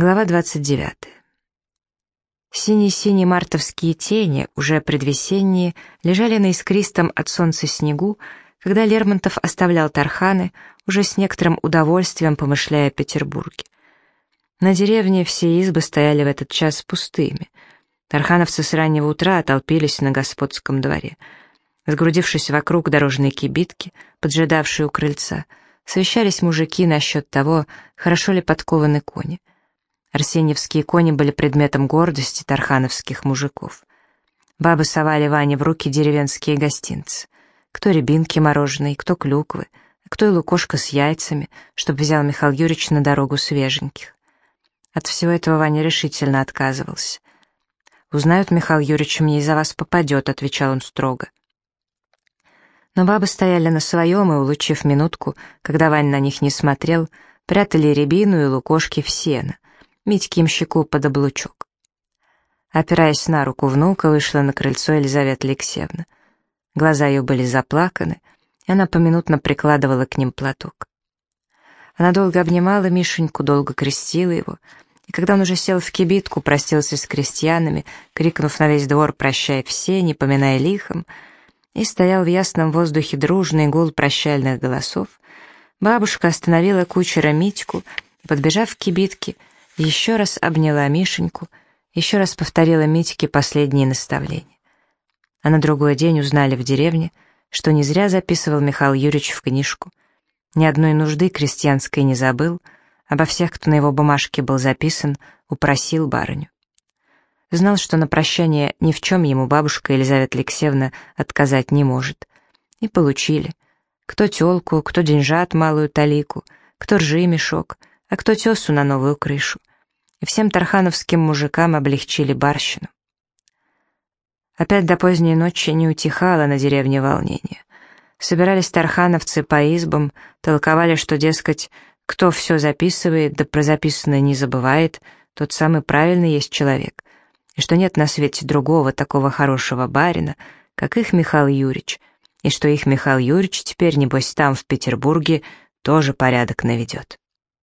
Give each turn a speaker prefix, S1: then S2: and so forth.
S1: Глава 29. Синие-синие мартовские тени, уже предвесенние, лежали на искристом от солнца снегу, когда Лермонтов оставлял Тарханы, уже с некоторым удовольствием помышляя о Петербурге. На деревне все избы стояли в этот час пустыми. Тархановцы с раннего утра толпились на господском дворе. Сгрудившись вокруг дорожной кибитки, поджидавшей у крыльца, совещались мужики насчет того, хорошо ли подкованы кони — Арсеньевские кони были предметом гордости тархановских мужиков. Бабы совали Ване в руки деревенские гостинцы. Кто рябинки мороженые, кто клюквы, кто и лукошка с яйцами, чтобы взял Михаил Юрьевич на дорогу свеженьких. От всего этого Ваня решительно отказывался. «Узнают, Михаил Юрьевич, мне из-за вас попадет», — отвечал он строго. Но бабы стояли на своем и, улучив минутку, когда Вань на них не смотрел, прятали рябину и лукошки в сено — Митьке имщику под облучок. Опираясь на руку внука, вышла на крыльцо Елизавета Алексеевна. Глаза ее были заплаканы, и она поминутно прикладывала к ним платок. Она долго обнимала Мишеньку, долго крестила его, и когда он уже сел в кибитку, простился с крестьянами, крикнув на весь двор «Прощай все», не поминая лихом, и стоял в ясном воздухе дружный гул прощальных голосов, бабушка остановила кучера Митьку и, подбежав к кибитке, еще раз обняла Мишеньку, еще раз повторила Митике последние наставления. А на другой день узнали в деревне, что не зря записывал Михаил Юрьевич в книжку. Ни одной нужды крестьянской не забыл, обо всех, кто на его бумажке был записан, упросил барыню. Знал, что на прощание ни в чем ему бабушка Елизавета Алексеевна отказать не может. И получили. Кто тёлку, кто деньжат малую талику, кто ржи мешок, а кто тесу на новую крышу и всем тархановским мужикам облегчили барщину. Опять до поздней ночи не утихало на деревне волнение. Собирались тархановцы по избам, толковали, что, дескать, кто все записывает, да про записанное не забывает, тот самый правильный есть человек, и что нет на свете другого такого хорошего барина, как их Михаил Юрьевич, и что их Михаил Юрьевич теперь, небось, там, в Петербурге, тоже порядок наведет.